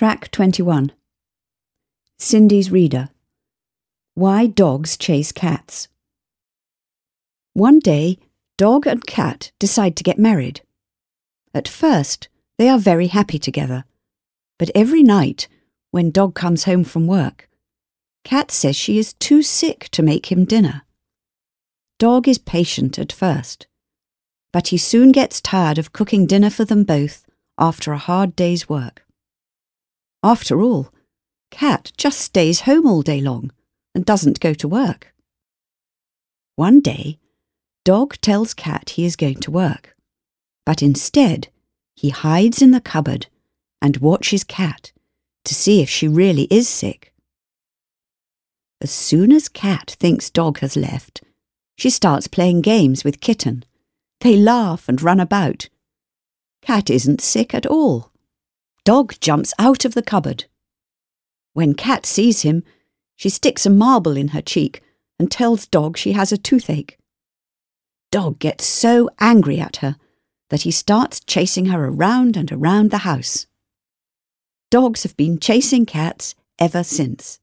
Track 21. Cindy's Reader. Why Dogs Chase Cats. One day, Dog and Cat decide to get married. At first, they are very happy together. But every night, when Dog comes home from work, Cat says she is too sick to make him dinner. Dog is patient at first, but he soon gets tired of cooking dinner for them both after a hard day's work. After all, Cat just stays home all day long and doesn't go to work. One day, Dog tells Cat he is going to work, but instead he hides in the cupboard and watches Cat to see if she really is sick. As soon as Cat thinks Dog has left, she starts playing games with Kitten. They laugh and run about. Cat isn't sick at all. Dog jumps out of the cupboard. When Cat sees him, she sticks a marble in her cheek and tells Dog she has a toothache. Dog gets so angry at her that he starts chasing her around and around the house. Dogs have been chasing cats ever since.